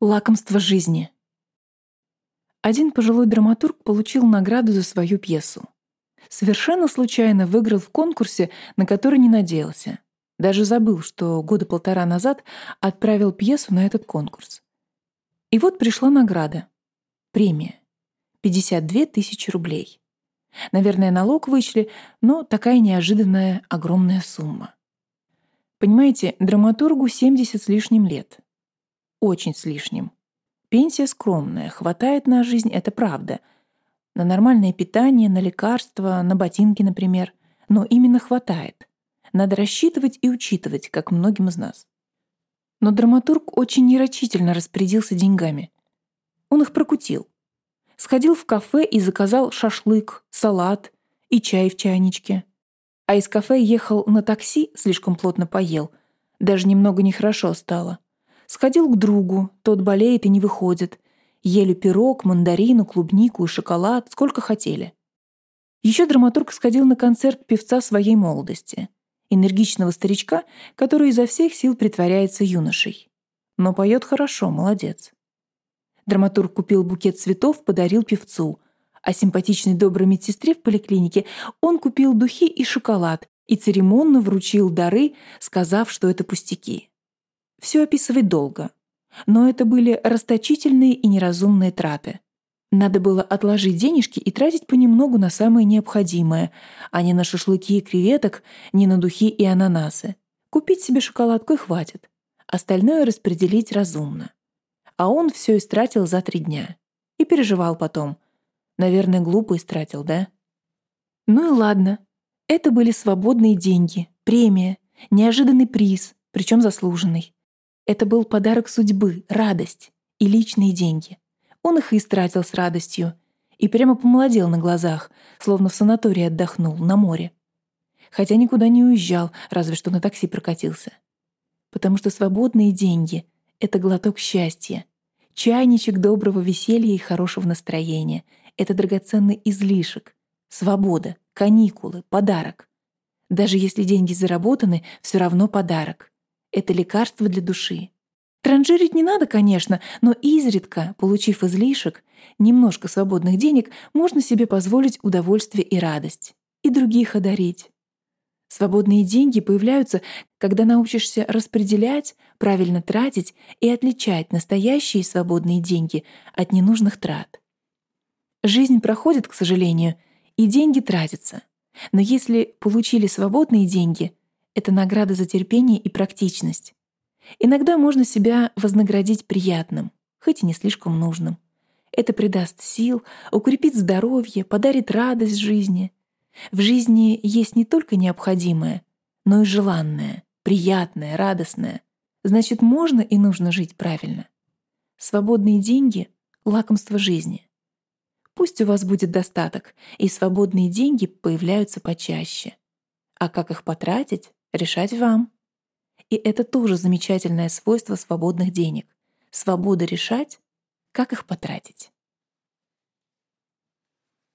Лакомство жизни. Один пожилой драматург получил награду за свою пьесу. Совершенно случайно выиграл в конкурсе, на который не надеялся. Даже забыл, что года полтора назад отправил пьесу на этот конкурс. И вот пришла награда. Премия. 52 тысячи рублей. Наверное, налог вычли, но такая неожиданная огромная сумма. Понимаете, драматургу 70 с лишним лет очень с лишним. Пенсия скромная, хватает на жизнь, это правда. На нормальное питание, на лекарства, на ботинки, например. Но именно хватает. Надо рассчитывать и учитывать, как многим из нас. Но драматург очень нерочительно распорядился деньгами. Он их прокутил. Сходил в кафе и заказал шашлык, салат и чай в чайничке. А из кафе ехал на такси, слишком плотно поел. Даже немного нехорошо стало. Сходил к другу, тот болеет и не выходит. Ели пирог, мандарину, клубнику и шоколад, сколько хотели. Еще драматург сходил на концерт певца своей молодости. Энергичного старичка, который изо всех сил притворяется юношей. Но поет хорошо, молодец. Драматург купил букет цветов, подарил певцу. А симпатичной доброй медсестре в поликлинике он купил духи и шоколад и церемонно вручил дары, сказав, что это пустяки. Все описывать долго. Но это были расточительные и неразумные траты. Надо было отложить денежки и тратить понемногу на самое необходимое, а не на шашлыки и креветок, не на духи и ананасы. Купить себе шоколадку и хватит. Остальное распределить разумно. А он все истратил за три дня. И переживал потом. Наверное, глупо истратил, да? Ну и ладно. Это были свободные деньги, премия, неожиданный приз, причем заслуженный. Это был подарок судьбы, радость и личные деньги. Он их истратил с радостью и прямо помолодел на глазах, словно в санатории отдохнул, на море. Хотя никуда не уезжал, разве что на такси прокатился. Потому что свободные деньги — это глоток счастья, чайничек доброго веселья и хорошего настроения. Это драгоценный излишек, свобода, каникулы, подарок. Даже если деньги заработаны, все равно подарок. Это лекарство для души. Транжирить не надо, конечно, но изредка, получив излишек, немножко свободных денег, можно себе позволить удовольствие и радость. И других одарить. Свободные деньги появляются, когда научишься распределять, правильно тратить и отличать настоящие свободные деньги от ненужных трат. Жизнь проходит, к сожалению, и деньги тратятся. Но если получили свободные деньги, это награда за терпение и практичность. Иногда можно себя вознаградить приятным, хоть и не слишком нужным. Это придаст сил, укрепит здоровье, подарит радость жизни. В жизни есть не только необходимое, но и желанное, приятное, радостное. Значит, можно и нужно жить правильно. Свободные деньги — лакомство жизни. Пусть у вас будет достаток, и свободные деньги появляются почаще. А как их потратить? Решать вам. И это тоже замечательное свойство свободных денег. Свобода решать, как их потратить.